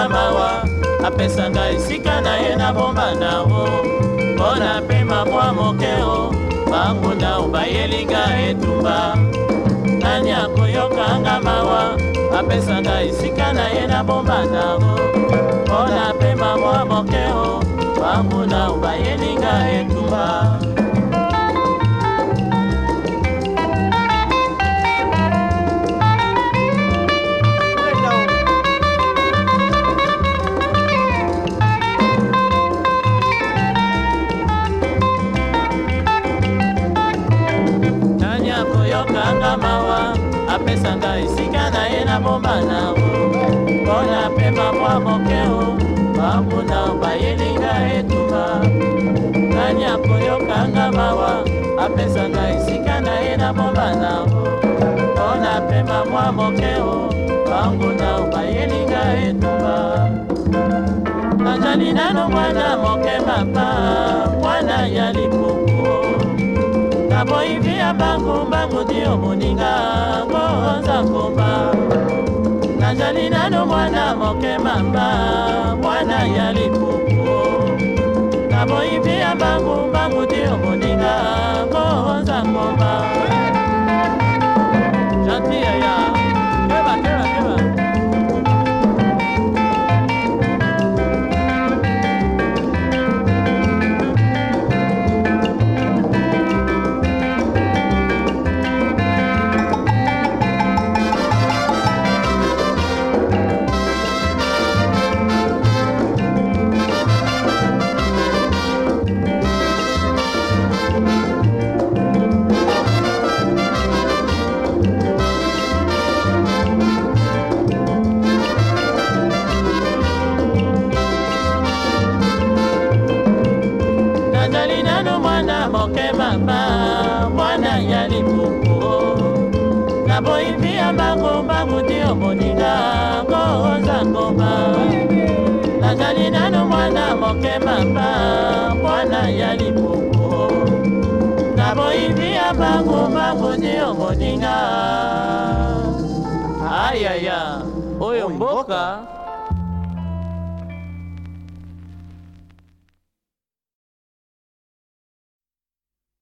na mawa apesaka esika na ye nabomba nango mpo na pema mwa mokeo banguna obayelinga etumba nani akoyokanga mawa apesaka esika na ye nabomba nango mpo na pema mwa mokeo banguna obayelinga etumba asunganga mawa apesanga esika na ye na bomana o mpona pema mwa moke o bamuna bayelinga etuma nani akoyokanga mawa apesanga esika na ye na bomana o mpona pema mwa moke o banguna bayelinga etuma nazali nano mwana moke mapa mwana ya lipa na boyibi ya bangu-bangu ti yo moninga ngo nzangomba nazali nano mwana moke mamba mwana ya lipuku na boyibi ya bangu-bangu ti yo moninga ngo nzangomba ndenge mama mwana ya lipuku naboyibi ya makomba kuti omoninga koza ngoma nazali nano mwana moke mama mwana ya lipuku naboyibi ya makomba kuti omoninga ayaya oyo mboka